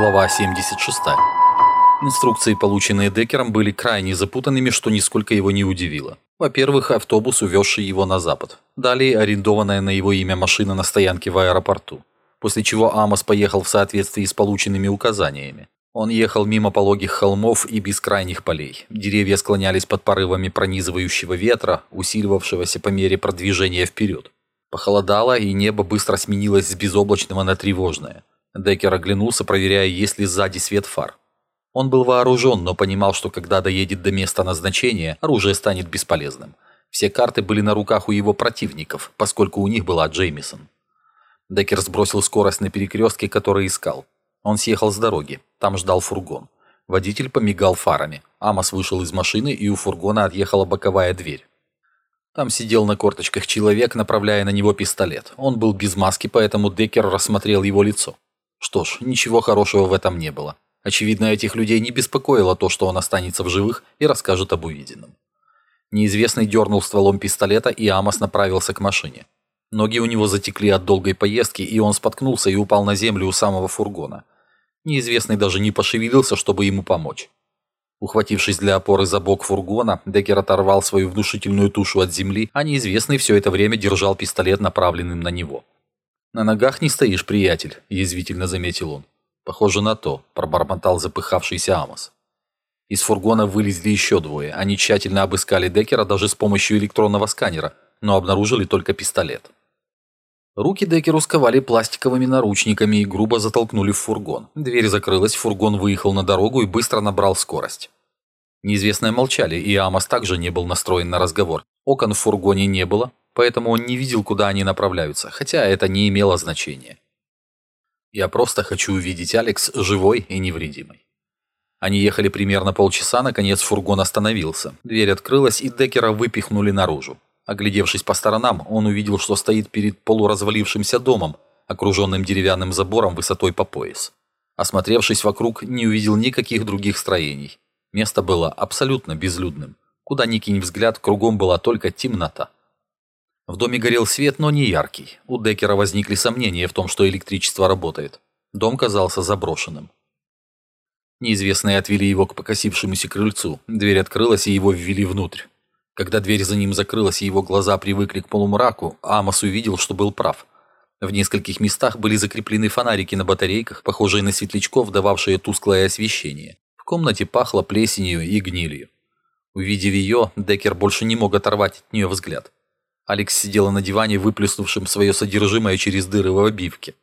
Глава 76. Инструкции, полученные Деккером, были крайне запутанными, что нисколько его не удивило. Во-первых, автобус, увезший его на запад. Далее, арендованная на его имя машина на стоянке в аэропорту. После чего Амос поехал в соответствии с полученными указаниями. Он ехал мимо пологих холмов и бескрайних полей. Деревья склонялись под порывами пронизывающего ветра, усиливавшегося по мере продвижения вперед. Похолодало, и небо быстро сменилось с безоблачного на тревожное. Деккер оглянулся, проверяя, есть ли сзади свет фар. Он был вооружен, но понимал, что когда доедет до места назначения, оружие станет бесполезным. Все карты были на руках у его противников, поскольку у них была Джеймисон. Деккер сбросил скорость на перекрестке, который искал. Он съехал с дороги. Там ждал фургон. Водитель помигал фарами. Амос вышел из машины, и у фургона отъехала боковая дверь. Там сидел на корточках человек, направляя на него пистолет. Он был без маски, поэтому Деккер рассмотрел его лицо. Что ж, ничего хорошего в этом не было. Очевидно, этих людей не беспокоило то, что он останется в живых и расскажет об увиденном. Неизвестный дернул стволом пистолета, и Амос направился к машине. Ноги у него затекли от долгой поездки, и он споткнулся и упал на землю у самого фургона. Неизвестный даже не пошевелился, чтобы ему помочь. Ухватившись для опоры за бок фургона, Деккер оторвал свою внушительную тушу от земли, а неизвестный все это время держал пистолет, направленным на него. «На ногах не стоишь, приятель», – язвительно заметил он. «Похоже на то», – пробормотал запыхавшийся Амос. Из фургона вылезли еще двое. Они тщательно обыскали Деккера даже с помощью электронного сканера, но обнаружили только пистолет. Руки Деккеру сковали пластиковыми наручниками и грубо затолкнули в фургон. Дверь закрылась, фургон выехал на дорогу и быстро набрал скорость. Неизвестные молчали, и Амос также не был настроен на разговор. Окон в фургоне не было, поэтому он не видел, куда они направляются, хотя это не имело значения. Я просто хочу увидеть Алекс живой и невредимой. Они ехали примерно полчаса, наконец фургон остановился. Дверь открылась, и Деккера выпихнули наружу. Оглядевшись по сторонам, он увидел, что стоит перед полуразвалившимся домом, окруженным деревянным забором высотой по пояс. Осмотревшись вокруг, не увидел никаких других строений. Место было абсолютно безлюдным. Куда ни кинь взгляд, кругом была только темнота. В доме горел свет, но не яркий. У Деккера возникли сомнения в том, что электричество работает. Дом казался заброшенным. Неизвестные отвели его к покосившемуся крыльцу. Дверь открылась, и его ввели внутрь. Когда дверь за ним закрылась и его глаза привыкли к полумраку, Амос увидел, что был прав. В нескольких местах были закреплены фонарики на батарейках, похожие на светлячков, дававшие тусклое освещение. В комнате пахло плесенью и гнилью. Увидев ее, Деккер больше не мог оторвать от нее взгляд. Алекс сидела на диване, выплеснувшим свое содержимое через дыры в обивке.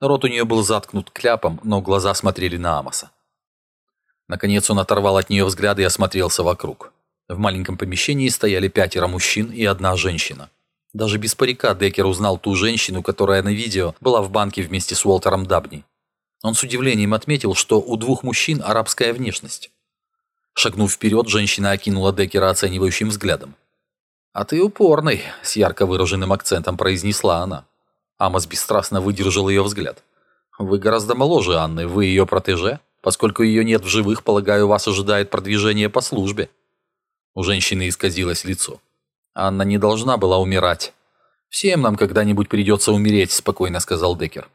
Рот у нее был заткнут кляпом, но глаза смотрели на Амоса. Наконец он оторвал от нее взгляд и осмотрелся вокруг. В маленьком помещении стояли пятеро мужчин и одна женщина. Даже без парика Деккер узнал ту женщину, которая на видео была в банке вместе с Уолтером Дабни. Он с удивлением отметил, что у двух мужчин арабская внешность. Шагнув вперед, женщина окинула Деккера оценивающим взглядом. «А ты упорный», — с ярко выраженным акцентом произнесла она. Амос бесстрастно выдержал ее взгляд. «Вы гораздо моложе Анны, вы ее протеже? Поскольку ее нет в живых, полагаю, вас ожидает продвижение по службе». У женщины исказилось лицо. «Анна не должна была умирать». «Всем нам когда-нибудь придется умереть», — спокойно сказал Деккер.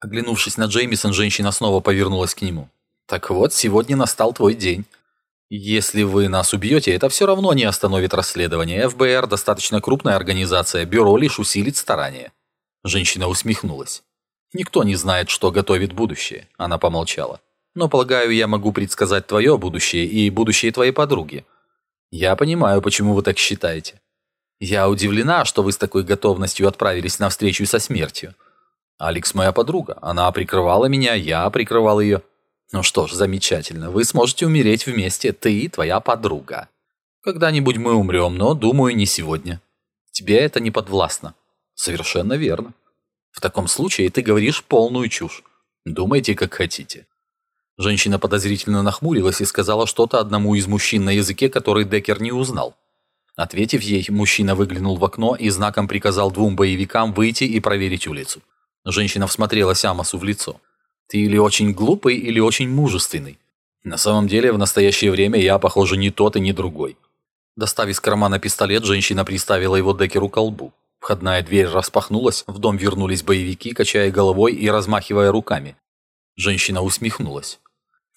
Оглянувшись на Джеймисон, женщина снова повернулась к нему. «Так вот, сегодня настал твой день. Если вы нас убьете, это все равно не остановит расследование. ФБР достаточно крупная организация, бюро лишь усилит старания. Женщина усмехнулась. Никто не знает, что готовит будущее. Она помолчала. Но, полагаю, я могу предсказать твое будущее и будущее твоей подруги. Я понимаю, почему вы так считаете. Я удивлена, что вы с такой готовностью отправились на встречу со смертью. Алекс моя подруга. Она прикрывала меня, я прикрывал ее. Ну что ж, замечательно. Вы сможете умереть вместе, ты и твоя подруга. Когда-нибудь мы умрем, но, думаю, не сегодня. Тебе это не подвластно. Совершенно верно. В таком случае ты говоришь полную чушь. Думайте, как хотите. Женщина подозрительно нахмурилась и сказала что-то одному из мужчин на языке, который Деккер не узнал. Ответив ей, мужчина выглянул в окно и знаком приказал двум боевикам выйти и проверить улицу. Женщина всмотрелась Амосу в лицо. Ты или очень глупый, или очень мужественный. На самом деле, в настоящее время я, похоже, не тот и не другой. Достав из кармана пистолет, женщина приставила его Деккеру к колбу. Входная дверь распахнулась, в дом вернулись боевики, качая головой и размахивая руками. Женщина усмехнулась.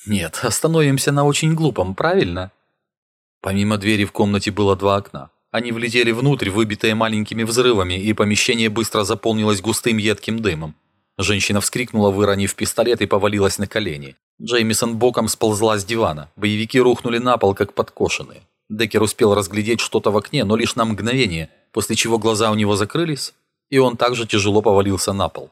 «Нет, остановимся на очень глупом, правильно?» Помимо двери в комнате было два окна. Они влетели внутрь, выбитые маленькими взрывами, и помещение быстро заполнилось густым едким дымом. Женщина вскрикнула, выронив пистолет, и повалилась на колени. Джеймисон боком сползла с дивана. Боевики рухнули на пол, как подкошенные. Деккер успел разглядеть что-то в окне, но лишь на мгновение, после чего глаза у него закрылись, и он также тяжело повалился на пол.